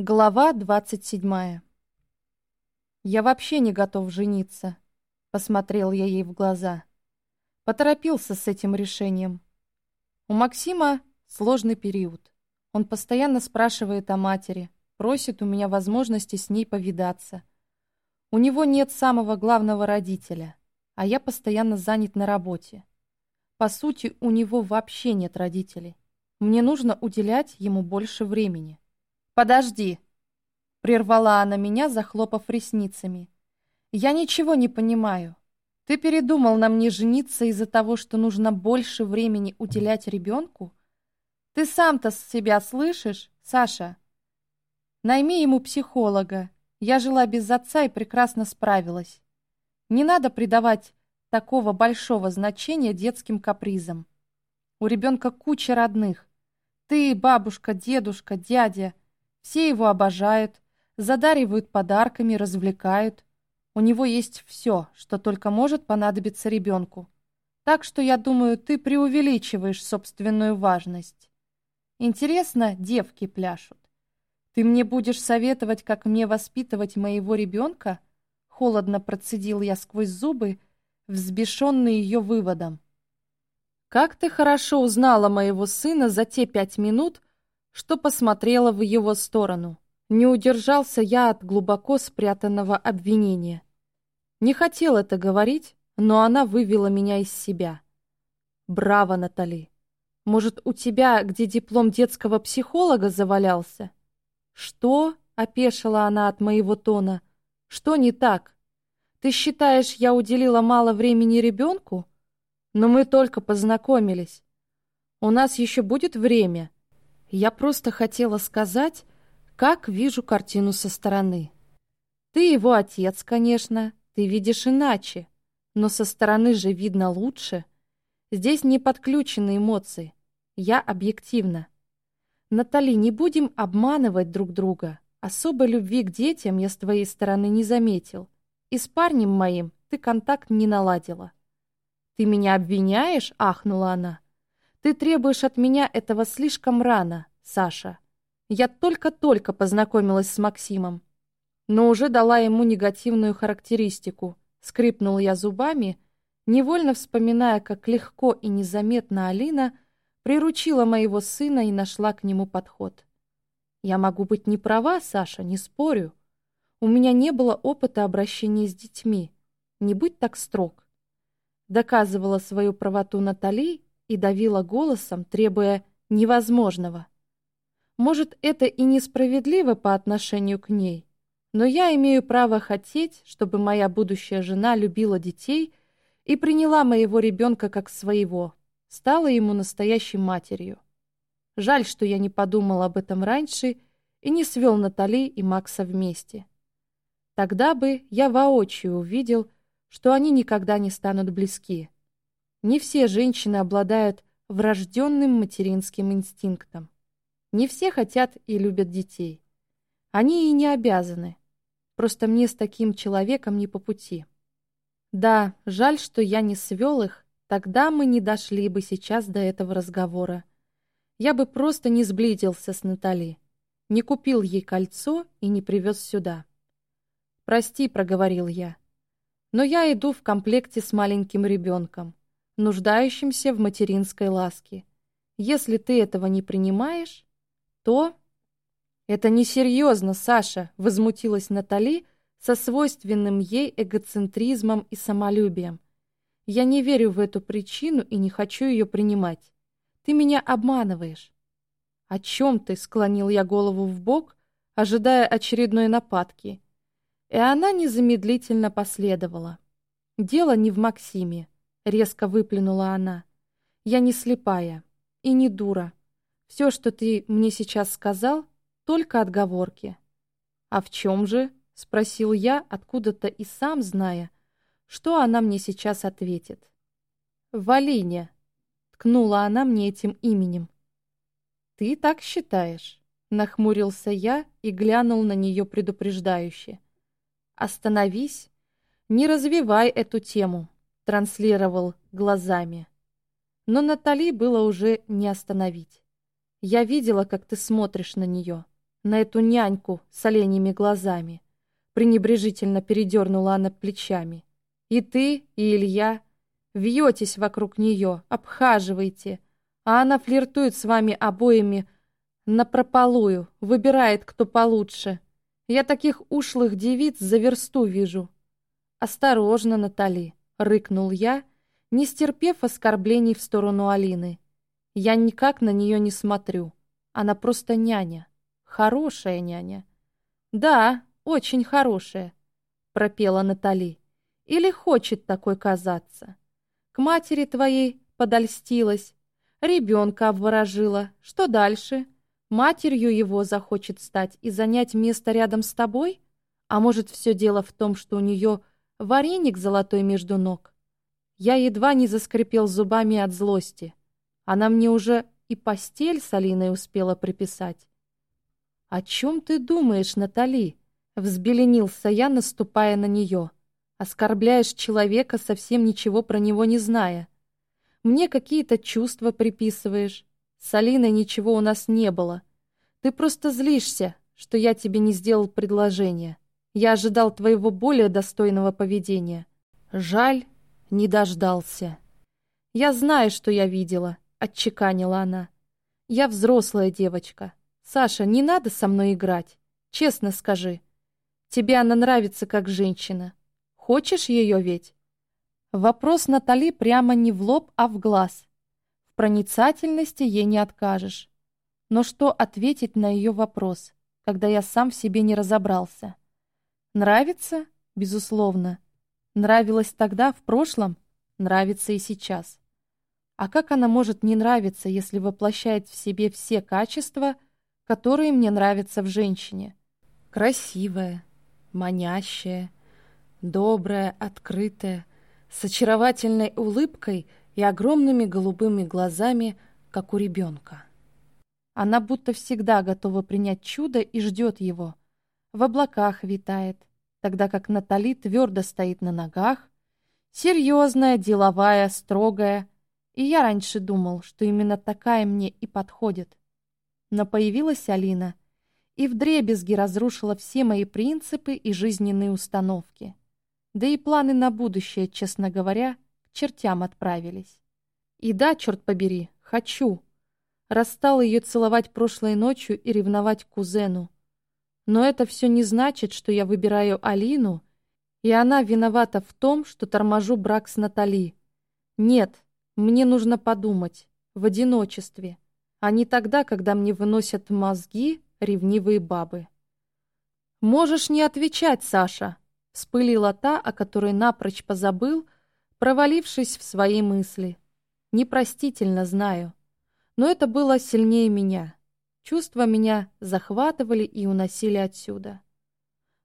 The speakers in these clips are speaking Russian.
Глава двадцать седьмая. «Я вообще не готов жениться», — посмотрел я ей в глаза. Поторопился с этим решением. У Максима сложный период. Он постоянно спрашивает о матери, просит у меня возможности с ней повидаться. У него нет самого главного родителя, а я постоянно занят на работе. По сути, у него вообще нет родителей. Мне нужно уделять ему больше времени. «Подожди!» — прервала она меня, захлопав ресницами. «Я ничего не понимаю. Ты передумал на мне жениться из-за того, что нужно больше времени уделять ребенку? Ты сам-то себя слышишь, Саша? Найми ему психолога. Я жила без отца и прекрасно справилась. Не надо придавать такого большого значения детским капризам. У ребенка куча родных. Ты, бабушка, дедушка, дядя — все его обожают, задаривают подарками, развлекают. У него есть все, что только может понадобиться ребенку. Так что, я думаю, ты преувеличиваешь собственную важность. Интересно, девки пляшут. Ты мне будешь советовать, как мне воспитывать моего ребенка? Холодно процедил я сквозь зубы, взбешенный ее выводом. Как ты хорошо узнала моего сына за те пять минут, что посмотрела в его сторону. Не удержался я от глубоко спрятанного обвинения. Не хотел это говорить, но она вывела меня из себя. Браво, Натали. Может, у тебя где диплом детского психолога завалялся? Что? Опешила она от моего тона. Что не так? Ты считаешь, я уделила мало времени ребенку? Но мы только познакомились. У нас еще будет время. Я просто хотела сказать, как вижу картину со стороны. Ты его отец, конечно, ты видишь иначе, но со стороны же видно лучше. Здесь не подключены эмоции. Я объективна. Натали, не будем обманывать друг друга. Особой любви к детям я с твоей стороны не заметил. И с парнем моим ты контакт не наладила. «Ты меня обвиняешь?» — ахнула она. Ты требуешь от меня этого слишком рано, Саша. Я только-только познакомилась с Максимом, но уже дала ему негативную характеристику. Скрипнул я зубами, невольно вспоминая, как легко и незаметно Алина приручила моего сына и нашла к нему подход. Я могу быть не права, Саша, не спорю. У меня не было опыта обращения с детьми. Не будь так строг. Доказывала свою правоту Натали и давила голосом, требуя невозможного. Может, это и несправедливо по отношению к ней, но я имею право хотеть, чтобы моя будущая жена любила детей и приняла моего ребенка как своего, стала ему настоящей матерью. Жаль, что я не подумал об этом раньше и не свел Натали и Макса вместе. Тогда бы я воочию увидел, что они никогда не станут близки. Не все женщины обладают врожденным материнским инстинктом. Не все хотят и любят детей. Они и не обязаны. Просто мне с таким человеком не по пути. Да, жаль, что я не свел их, тогда мы не дошли бы сейчас до этого разговора. Я бы просто не сблизился с Натали, не купил ей кольцо и не привез сюда. «Прости», — проговорил я, — «но я иду в комплекте с маленьким ребенком нуждающимся в материнской ласке. Если ты этого не принимаешь, то... «Это несерьезно, Саша», — возмутилась Натали со свойственным ей эгоцентризмом и самолюбием. «Я не верю в эту причину и не хочу ее принимать. Ты меня обманываешь». «О чем ты?» — склонил я голову в бок, ожидая очередной нападки. И она незамедлительно последовала. Дело не в Максиме. Резко выплюнула она. Я не слепая и не дура. Все, что ты мне сейчас сказал, только отговорки. А в чем же? Спросил я, откуда-то и сам зная, что она мне сейчас ответит. В Алине. Ткнула она мне этим именем. Ты так считаешь? Нахмурился я и глянул на нее предупреждающе. Остановись, не развивай эту тему транслировал глазами. Но Натали было уже не остановить. Я видела, как ты смотришь на нее. на эту няньку с оленями глазами. Пренебрежительно передернула она плечами. И ты, и Илья вьетесь вокруг нее, обхаживаете, а она флиртует с вами обоими напропалую, выбирает, кто получше. Я таких ушлых девиц за версту вижу. Осторожно, Натали, рыкнул я, не стерпев оскорблений в сторону Алины. Я никак на нее не смотрю. Она просто няня. Хорошая няня. Да, очень хорошая, пропела Натали. Или хочет такой казаться. К матери твоей подольстилась, ребенка обворожила. Что дальше? Матерью его захочет стать и занять место рядом с тобой? А может, все дело в том, что у нее вареник золотой между ног? Я едва не заскрипел зубами от злости. Она мне уже и постель с Алиной успела приписать. «О чем ты думаешь, Натали?» — взбеленился я, наступая на нее. «Оскорбляешь человека, совсем ничего про него не зная. Мне какие-то чувства приписываешь. С Алиной ничего у нас не было. Ты просто злишься, что я тебе не сделал предложение. Я ожидал твоего более достойного поведения. Жаль, не дождался. Я знаю, что я видела, отчеканила она. Я взрослая девочка. Саша, не надо со мной играть. Честно скажи. Тебе она нравится как женщина. Хочешь ее ведь? Вопрос Натали прямо не в лоб, а в глаз проницательности ей не откажешь. Но что ответить на ее вопрос, когда я сам в себе не разобрался? Нравится? Безусловно. Нравилось тогда, в прошлом? Нравится и сейчас. А как она может не нравиться, если воплощает в себе все качества, которые мне нравятся в женщине? Красивая, манящая, добрая, открытая, с очаровательной улыбкой — и огромными голубыми глазами, как у ребенка. Она будто всегда готова принять чудо и ждет его. В облаках витает, тогда как Натали твердо стоит на ногах, серьезная, деловая, строгая, и я раньше думал, что именно такая мне и подходит. Но появилась Алина и вдребезги разрушила все мои принципы и жизненные установки. Да и планы на будущее, честно говоря, чертям отправились. И да, черт побери, хочу. Расстал ее целовать прошлой ночью и ревновать к кузену. Но это все не значит, что я выбираю Алину, и она виновата в том, что торможу брак с Натали. Нет, мне нужно подумать, в одиночестве, а не тогда, когда мне выносят мозги ревнивые бабы. «Можешь не отвечать, Саша», — вспылила та, о которой напрочь позабыл, — провалившись в свои мысли. Непростительно знаю. Но это было сильнее меня. Чувства меня захватывали и уносили отсюда.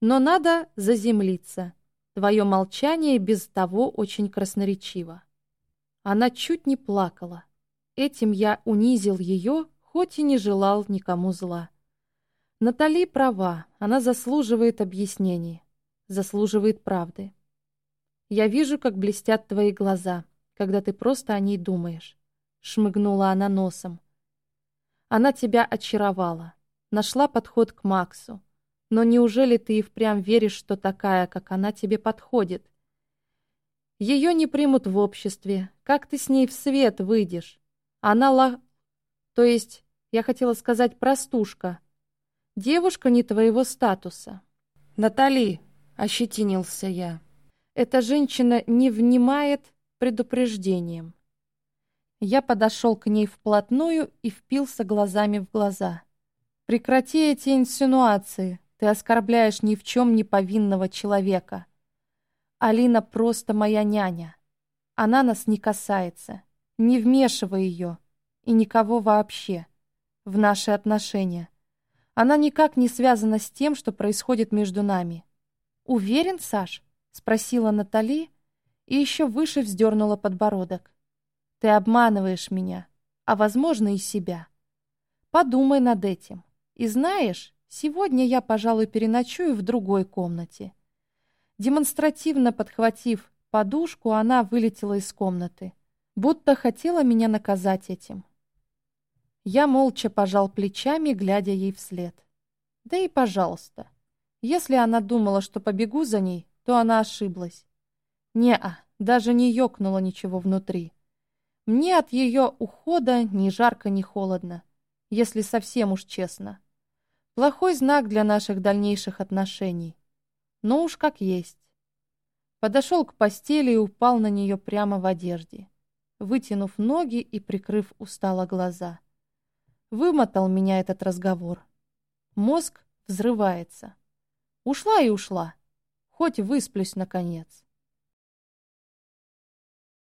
Но надо заземлиться. Твое молчание без того очень красноречиво. Она чуть не плакала. Этим я унизил ее, хоть и не желал никому зла. Натали права, она заслуживает объяснений, заслуживает правды. Я вижу, как блестят твои глаза, когда ты просто о ней думаешь. Шмыгнула она носом. Она тебя очаровала, нашла подход к Максу. Но неужели ты и впрямь веришь, что такая, как она, тебе подходит? Ее не примут в обществе. Как ты с ней в свет выйдешь? Она ла... То есть, я хотела сказать простушка. Девушка не твоего статуса. Натали, ощетинился я. Эта женщина не внимает предупреждением. Я подошел к ней вплотную и впился глазами в глаза. «Прекрати эти инсинуации. Ты оскорбляешь ни в чем не повинного человека. Алина просто моя няня. Она нас не касается. Не вмешивай ее. И никого вообще. В наши отношения. Она никак не связана с тем, что происходит между нами. Уверен, Саш?» Спросила Натали и еще выше вздернула подбородок. Ты обманываешь меня, а, возможно, и себя. Подумай над этим. И знаешь, сегодня я, пожалуй, переночую в другой комнате. Демонстративно подхватив подушку, она вылетела из комнаты, будто хотела меня наказать этим. Я молча пожал плечами, глядя ей вслед. Да и пожалуйста. Если она думала, что побегу за ней, то она ошиблась. Не-а, даже не ёкнуло ничего внутри. Мне от ее ухода ни жарко, ни холодно, если совсем уж честно. Плохой знак для наших дальнейших отношений. Но уж как есть. Подошел к постели и упал на нее прямо в одежде, вытянув ноги и прикрыв устало глаза. Вымотал меня этот разговор. Мозг взрывается. Ушла и ушла. Хоть высплюсь, наконец.